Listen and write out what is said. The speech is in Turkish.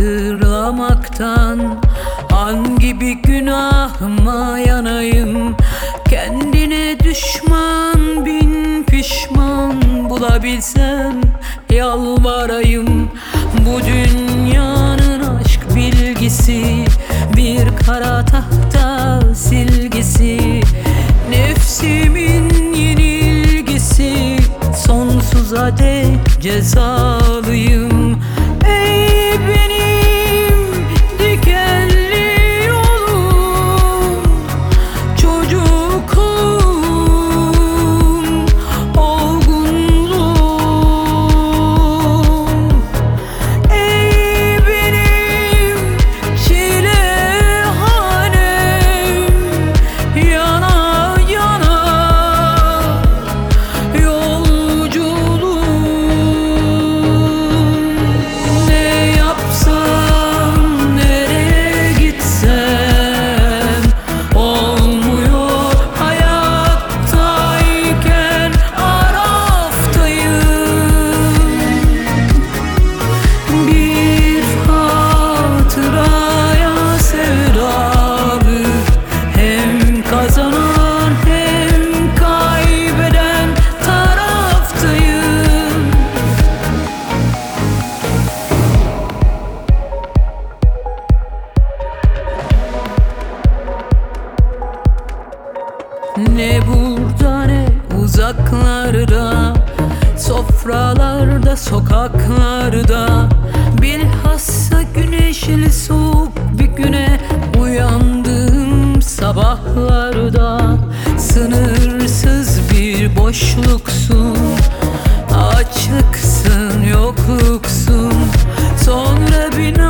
hatırlamaktan Hangi bir günahıma yanayım? Kendine düşman bin pişman Bulabilsem yalvarayım. Bu dünyanın aşk bilgisi Bir kara tahta silgisi Nefsimin yenilgisi Sonsuza dek cezalıyım Ne burada ne uzaklarda Sofralarda sokaklarda. Bilhassa güneşli soğuk bir güne Uyandığım sabahlarda. Sınırsız bir boşluksun Açlıksın yokluksun. Sonra bina